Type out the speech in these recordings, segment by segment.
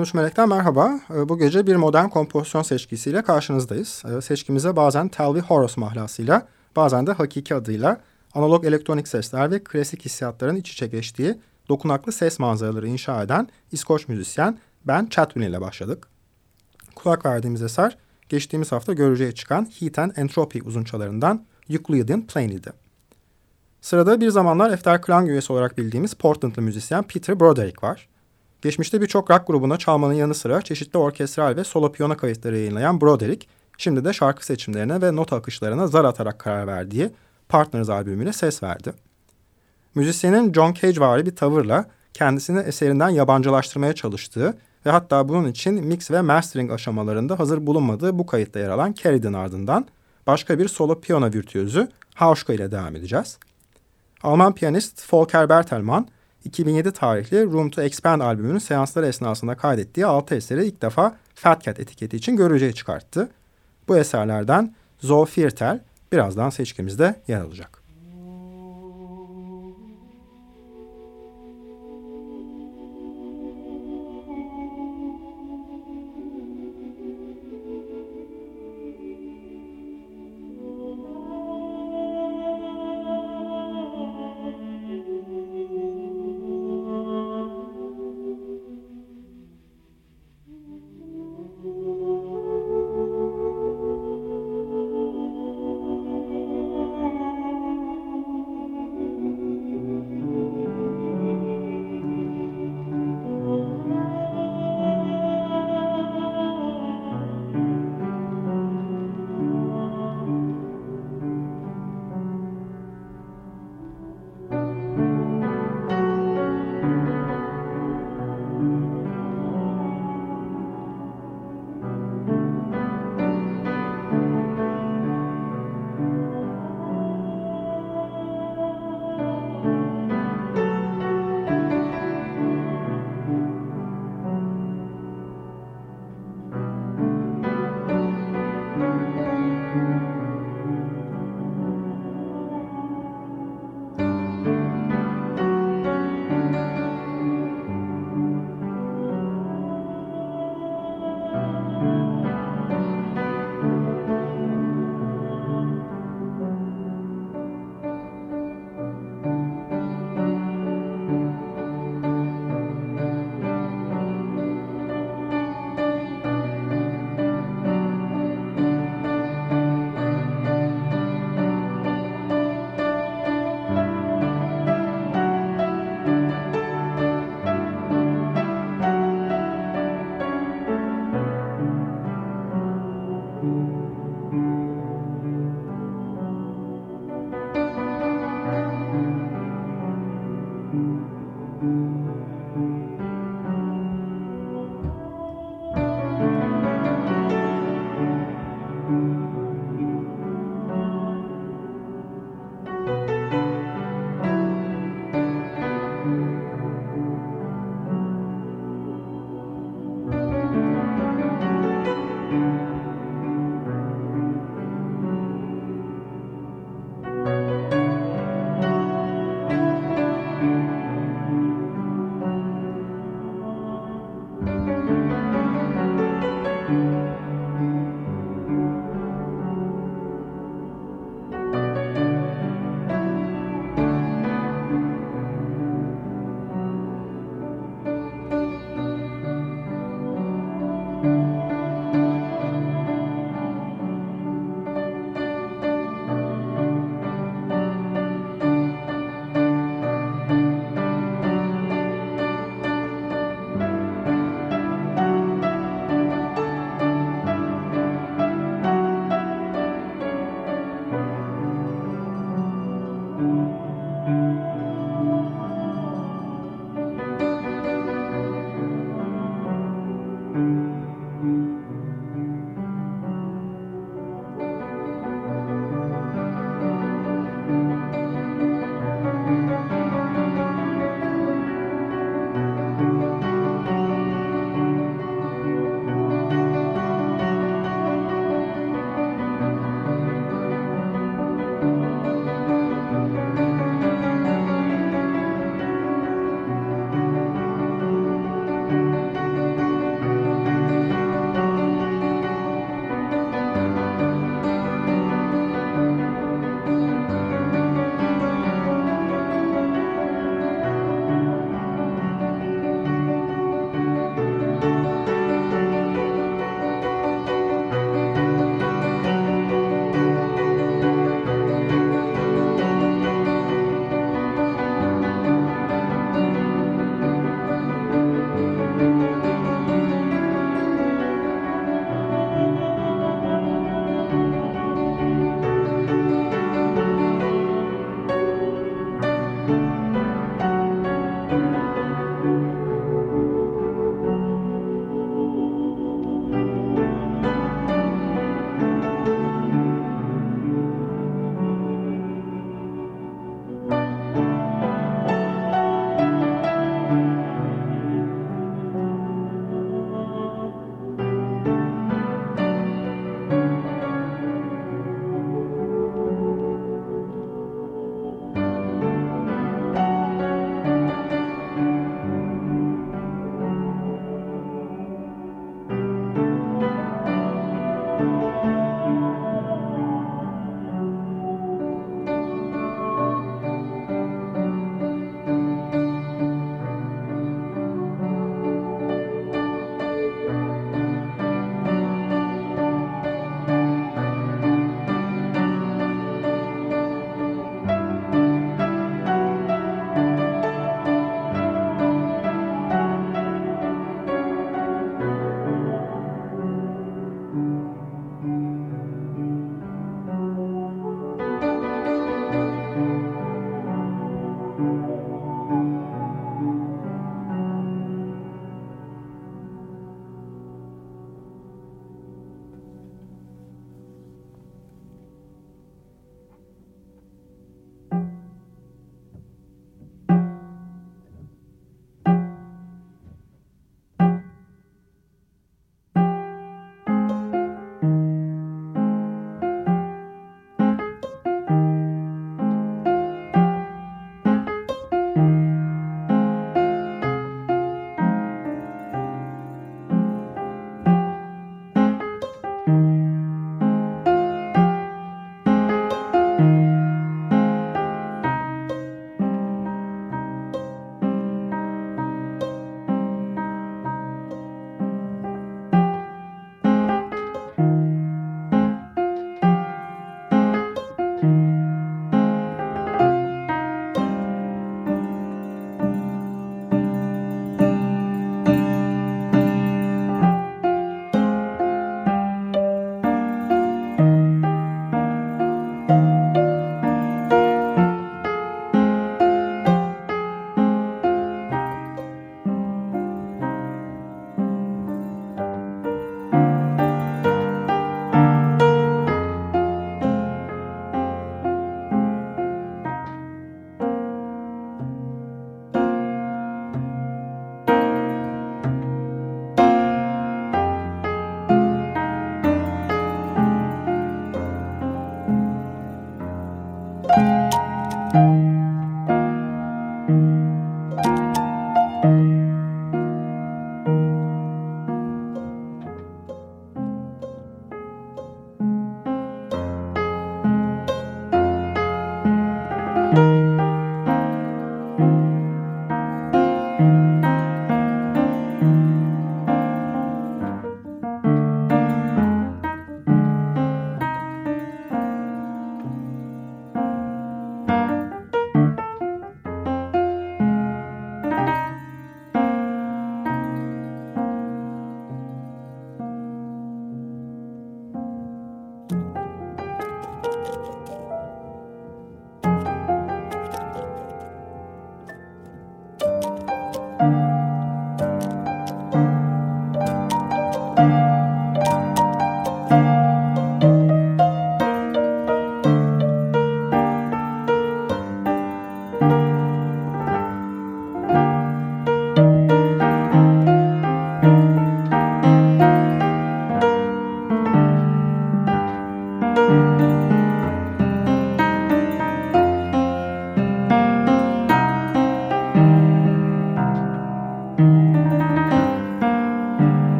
13 Melek'ten merhaba. Ee, bu gece bir modern kompozisyon seçkisiyle karşınızdayız. Ee, seçkimize bazen Telvi Horos mahlasıyla, bazen de hakiki adıyla analog elektronik sesler ve klasik hissiyatların iç içe geçtiği dokunaklı ses manzaraları inşa eden İskoç müzisyen Ben Chatwin ile başladık. Kulak verdiğimiz eser, geçtiğimiz hafta görücüye çıkan Heat and Entropy uzunçalarından Euclidean Plane idi. Sırada bir zamanlar Efter Klang üyesi olarak bildiğimiz Portlandlı müzisyen Peter Broderick var. Geçmişte birçok rock grubuna çalmanın yanı sıra çeşitli orkestral ve solo piyano kayıtları yayınlayan Broderick, şimdi de şarkı seçimlerine ve not akışlarına zar atarak karar verdiği Partners albümüne ses verdi. Müzisyenin John Cage vari bir tavırla kendisini eserinden yabancılaştırmaya çalıştığı ve hatta bunun için mix ve mastering aşamalarında hazır bulunmadığı bu kayıtta yer alan Carrie'den ardından başka bir solo piyano virtüözü Hauschka ile devam edeceğiz. Alman piyanist Volker Bertelmann 2007 tarihli Room to Expand albümünün seansları esnasında kaydettiği 6 eseri ilk defa Fat Cat etiketi için görücüye çıkarttı. Bu eserlerden Zoe birazdan seçkimizde yer alacak.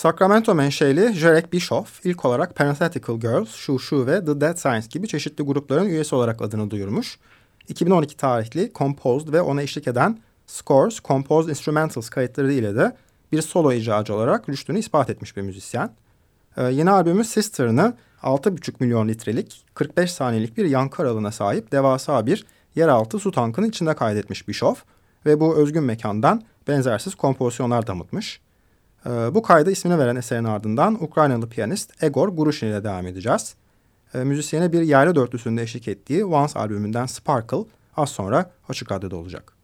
Sacramento menşeli Jarek Bischoff ilk olarak Parenthetical Girls, Shoo Shoo ve The Dead Science gibi çeşitli grupların üyesi olarak adını duyurmuş. 2012 tarihli Composed ve ona eşlik eden Scores, Composed Instrumentals kayıtları ile de bir solo icracı olarak rüştünü ispat etmiş bir müzisyen. Ee, yeni albümü Sister'ını 6,5 milyon litrelik 45 saniyelik bir yankı aralığına sahip devasa bir yeraltı su tankının içinde kaydetmiş Bischoff ve bu özgün mekandan benzersiz kompozisyonlar damıtmış. Ee, bu kayda ismini veren eserin ardından Ukraynalı piyanist Egor Gurushin ile devam edeceğiz. Ee, müzisyene bir yerli dörtlüsünde eşlik ettiği Once albümünden Sparkle az sonra Açık Radyo'da olacak.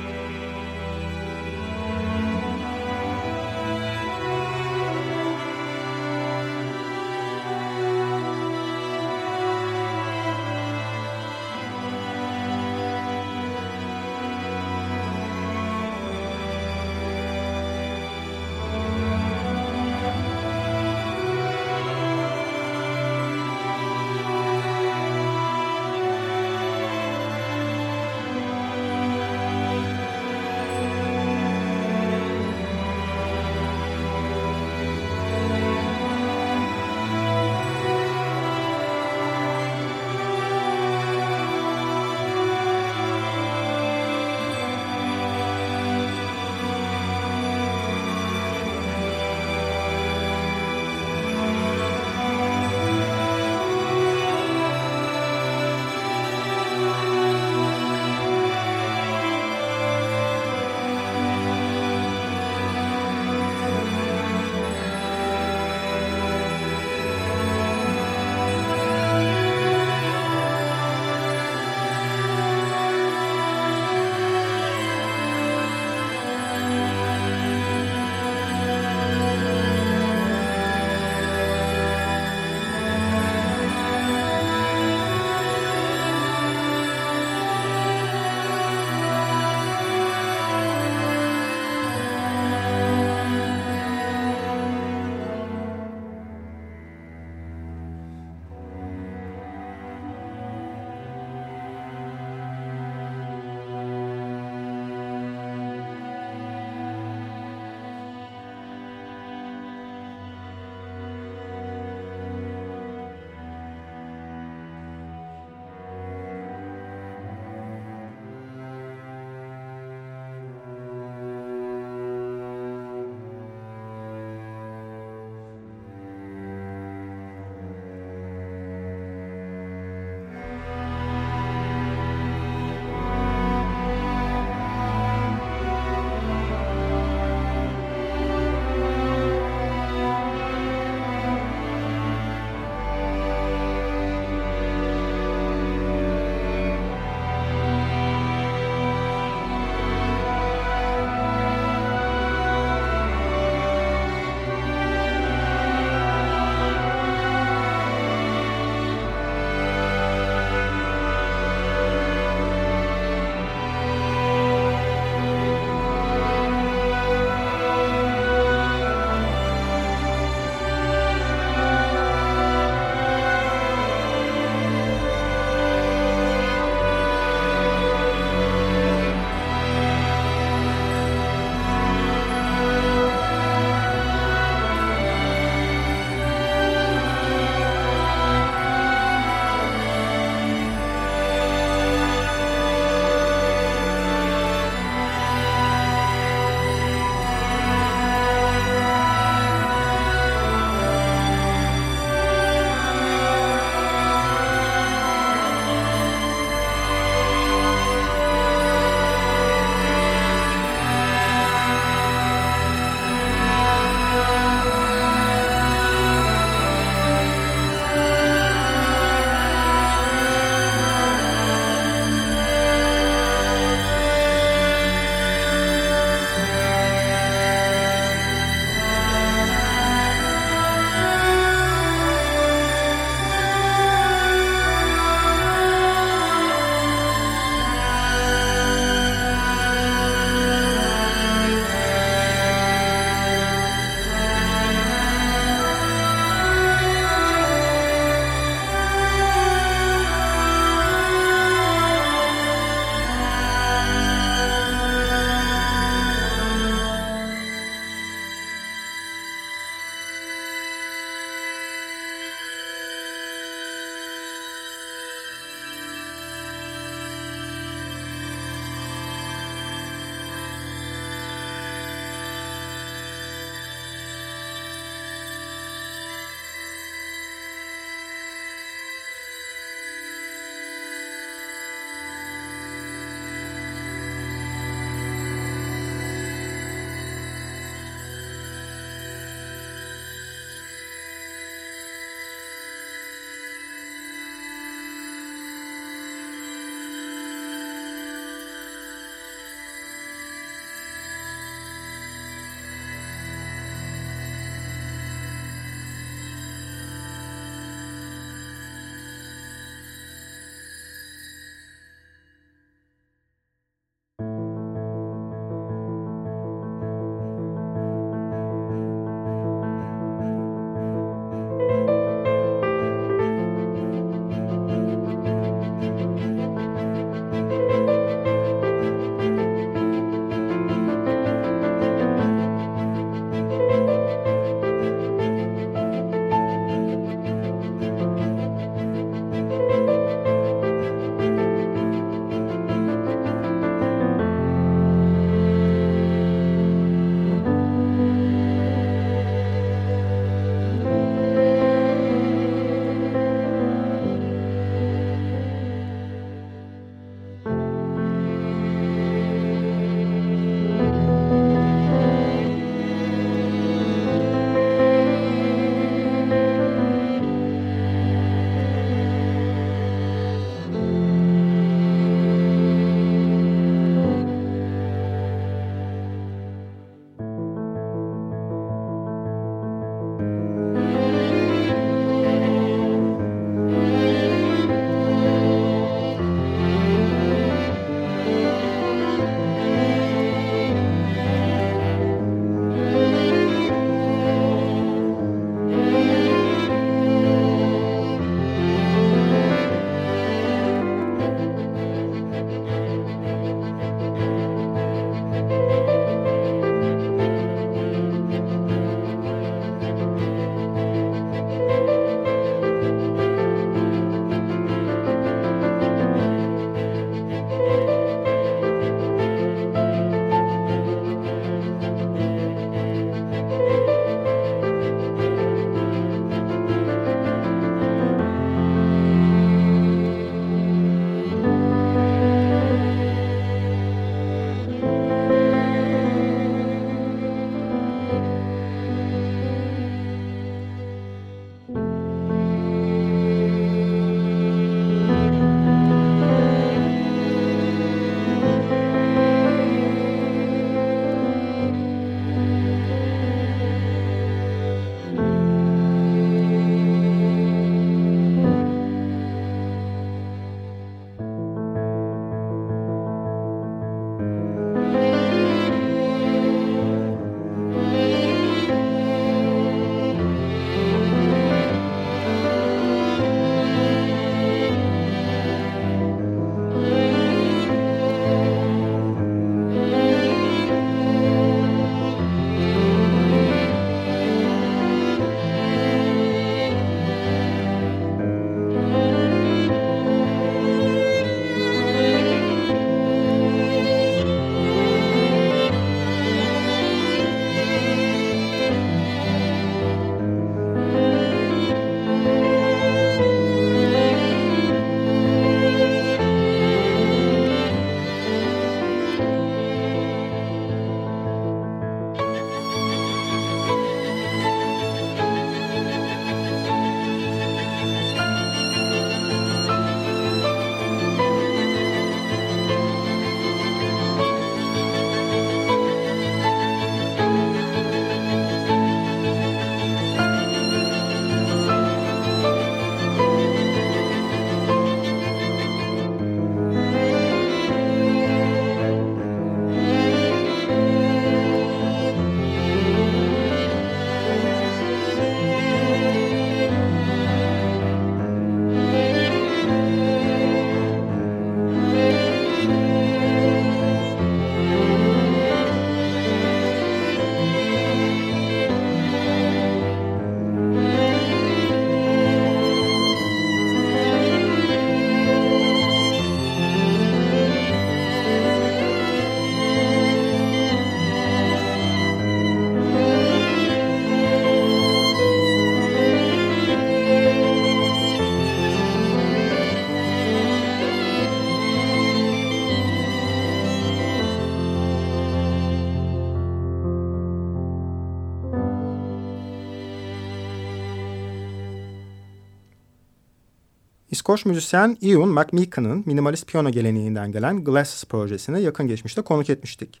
İskoç müzisyen Ewan McMeekan'ın minimalist piyano geleneğinden gelen Glasses projesine yakın geçmişte konuk etmiştik.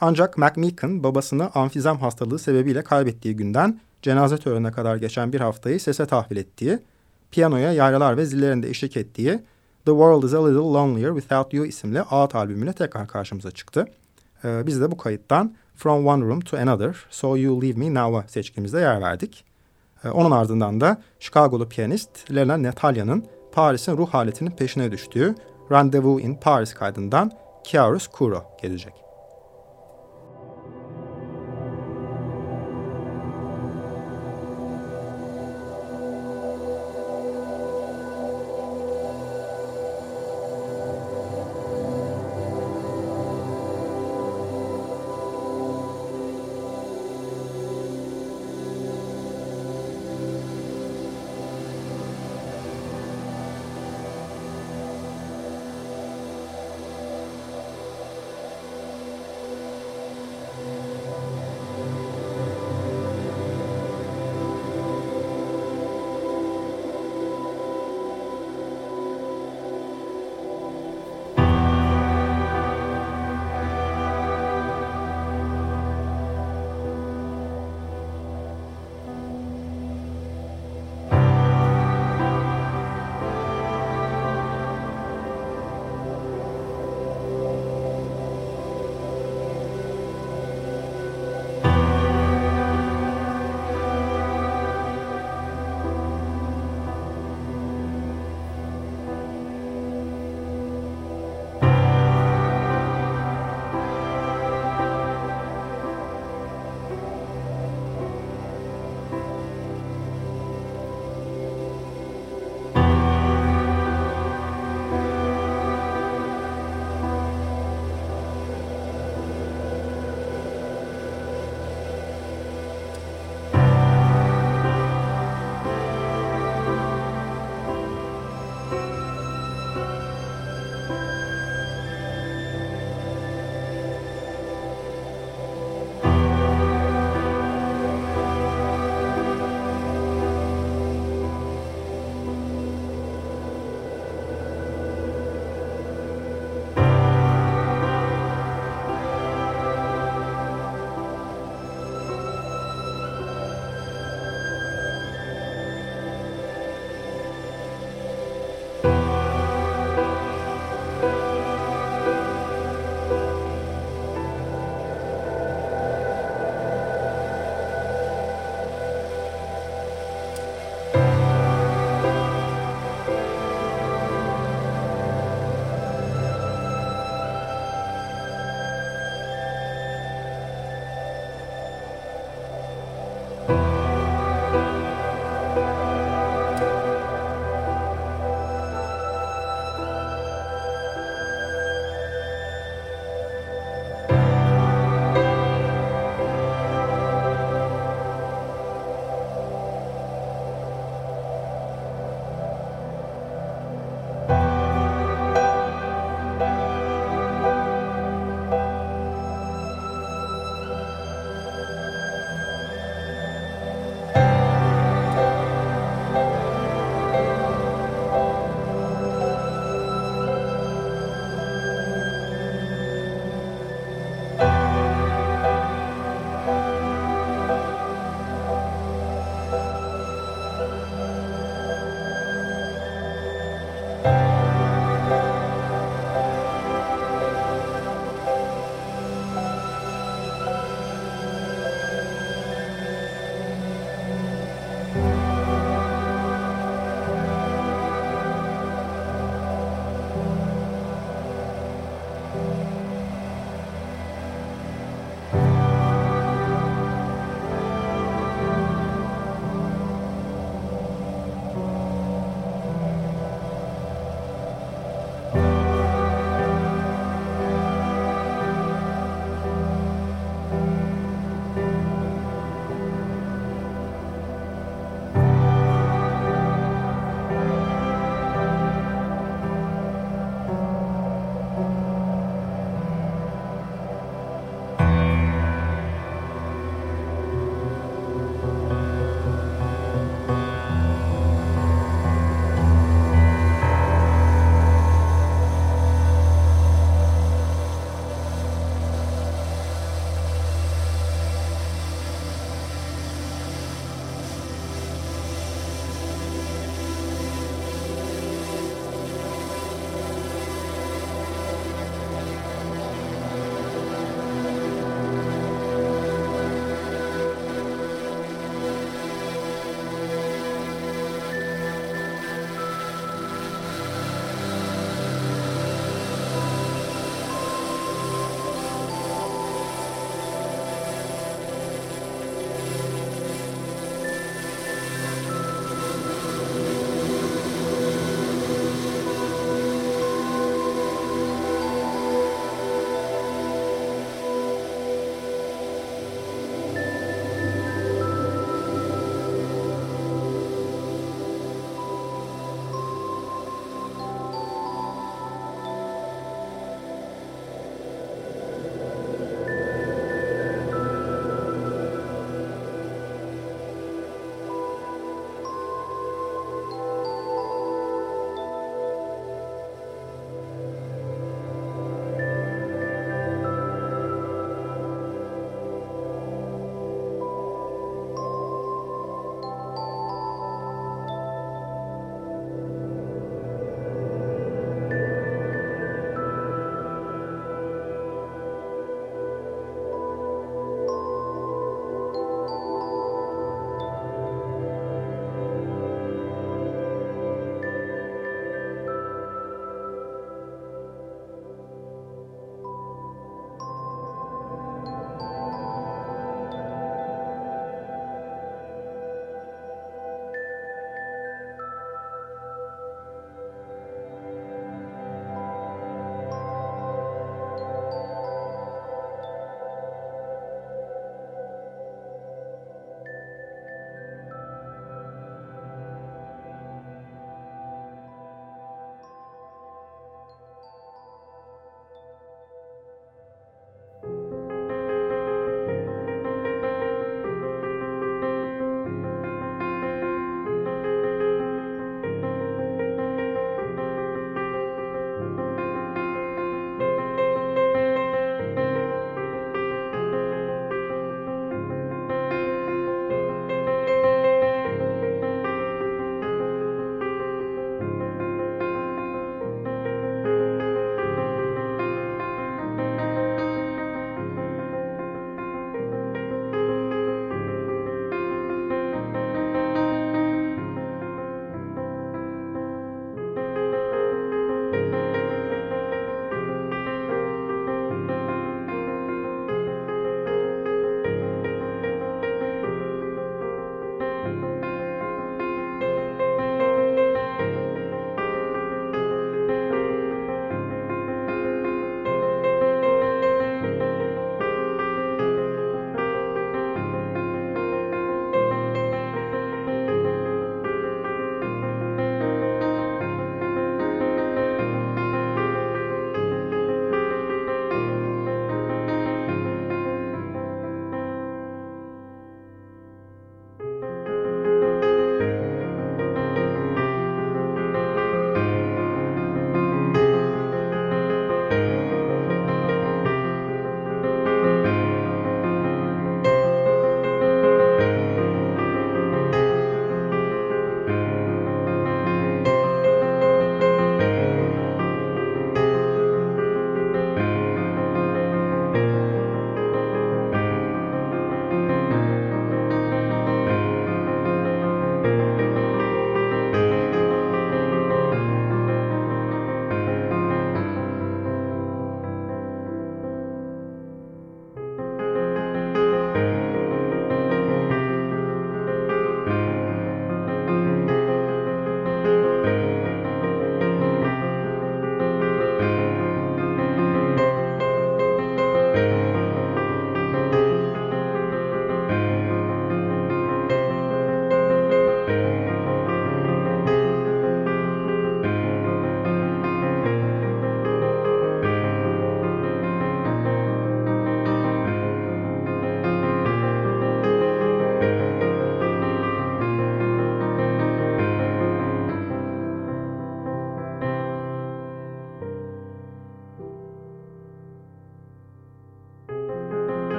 Ancak McMeekan babasını amfizem hastalığı sebebiyle kaybettiği günden cenaze törenine kadar geçen bir haftayı sese tahvil ettiği, piyanoya yaylalar ve zillerinde eşlik ettiği The World is a Little Lonelier Without You isimli Out albümüyle tekrar karşımıza çıktı. Ee, biz de bu kayıttan From One Room to Another, So You Leave Me Now'a seçkimizde yer verdik. Ee, onun ardından da Chicago'lu piyanist Lena Natalya'nın Paris'in ruh haletinin peşine düştüğü Rendezvous in Paris kaydından Chiaroscuro gelecek.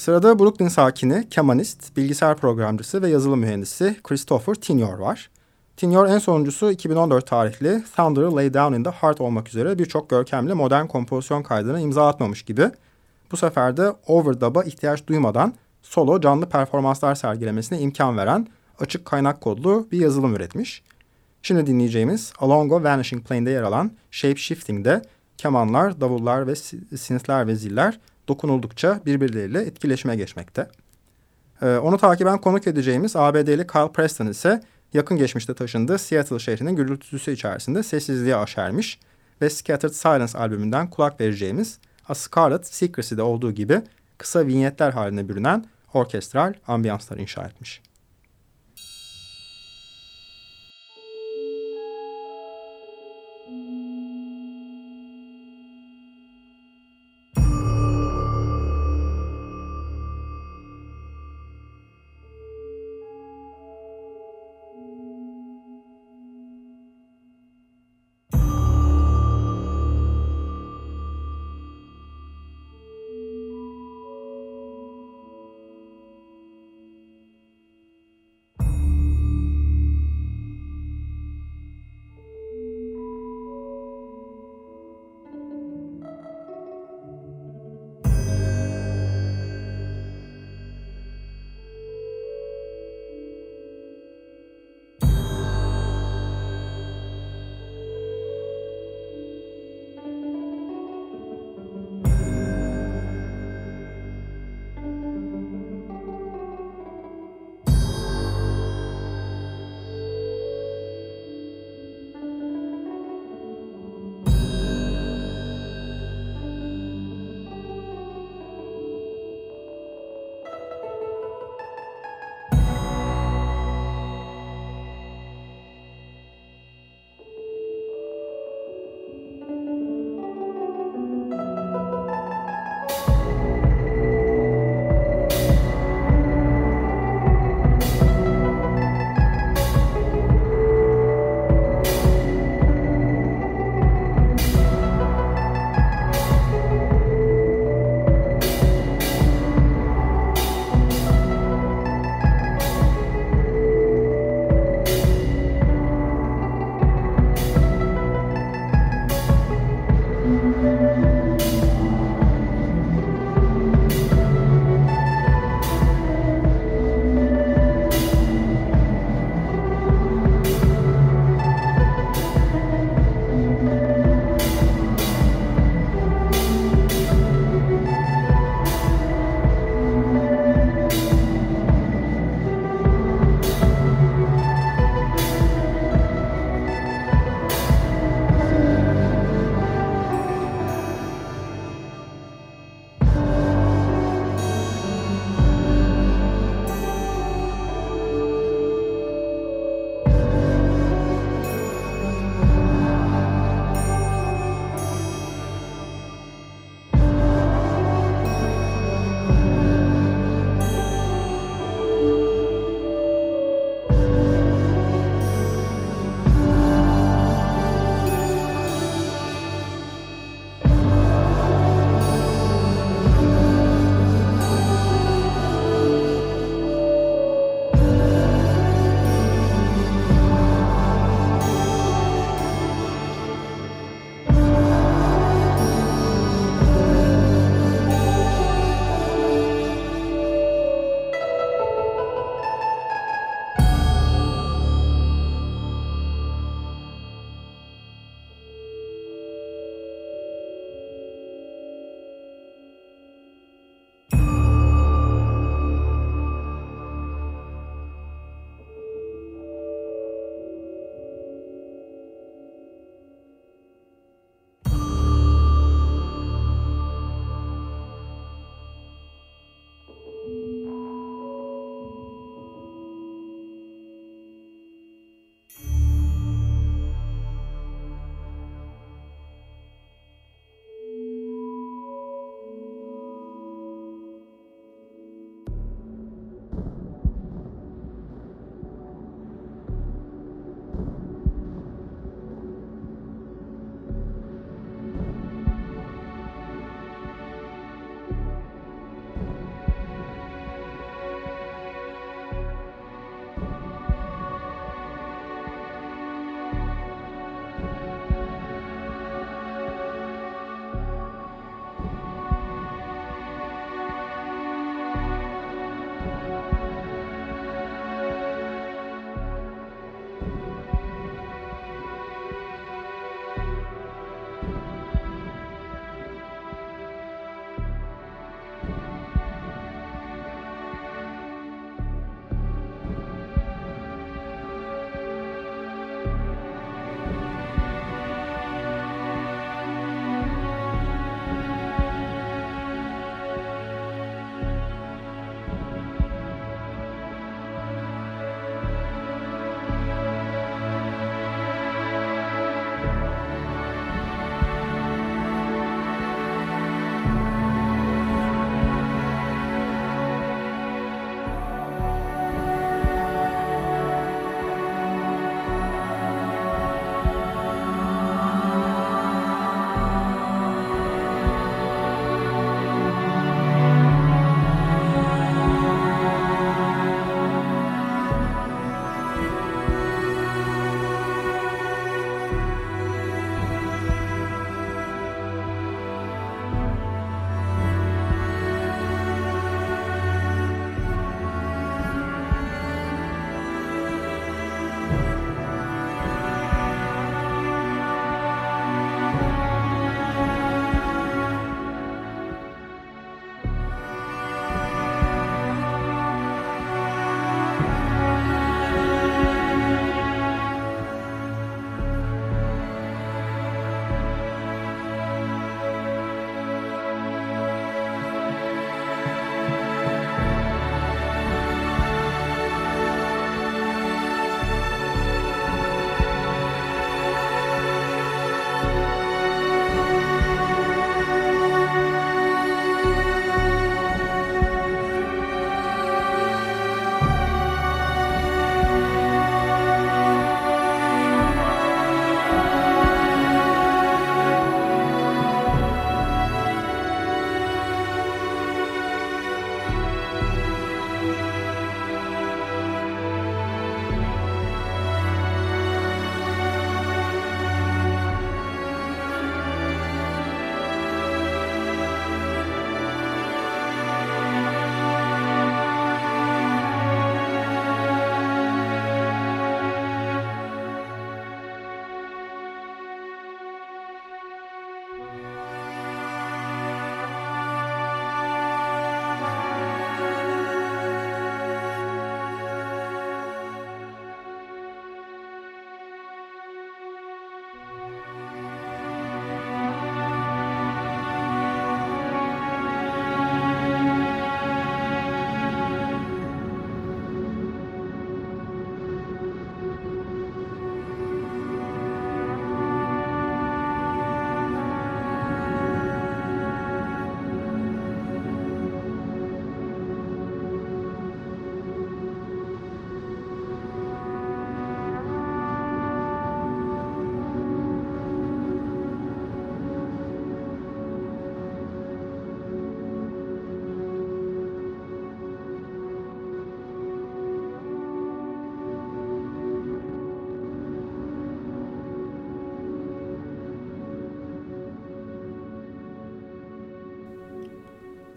Sırada Brooklyn sakini, kemanist, bilgisayar programcısı ve yazılım mühendisi Christopher Tinyor var. Tinyor en sonuncusu 2014 tarihli Thunder'ı Lay Down in the Heart olmak üzere birçok görkemli modern kompozisyon kaydına imza atmamış gibi bu sefer de overdub'a ihtiyaç duymadan solo canlı performanslar sergilemesine imkan veren açık kaynak kodlu bir yazılım üretmiş. Şimdi dinleyeceğimiz Alongo Vanishing Plane'de yer alan Shape Shifting'de kemanlar, davullar ve sinitler ve ziller dokunuldukça birbirleriyle etkileşime geçmekte. Ee, onu takiben konuk edeceğimiz ABD'li Kyle Preston ise yakın geçmişte taşındığı Seattle şehrinin gürültüsü içerisinde sessizliğe aşermiş ve Scattered Silence albümünden kulak vereceğimiz A Scarlet Secrecy'de olduğu gibi kısa vinyetler haline bürünen orkestral ambiyanslar inşa etmiş.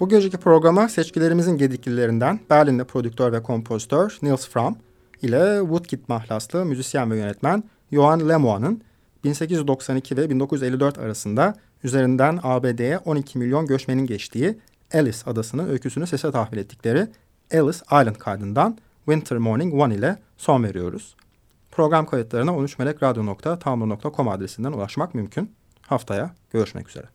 Bu geceki programa seçkilerimizin gediklilerinden Berlin'de prodüktör ve kompozitör Nils Fram ile Woodkid mahlaslı müzisyen ve yönetmen Johan Lemoi'nın 1892 ve 1954 arasında üzerinden ABD'ye 12 milyon göçmenin geçtiği Ellis adasının öyküsünü sese tahvil ettikleri Ellis Island kaydından Winter Morning One ile son veriyoruz. Program kayıtlarına 13melekradyo.tumblr.com adresinden ulaşmak mümkün. Haftaya görüşmek üzere.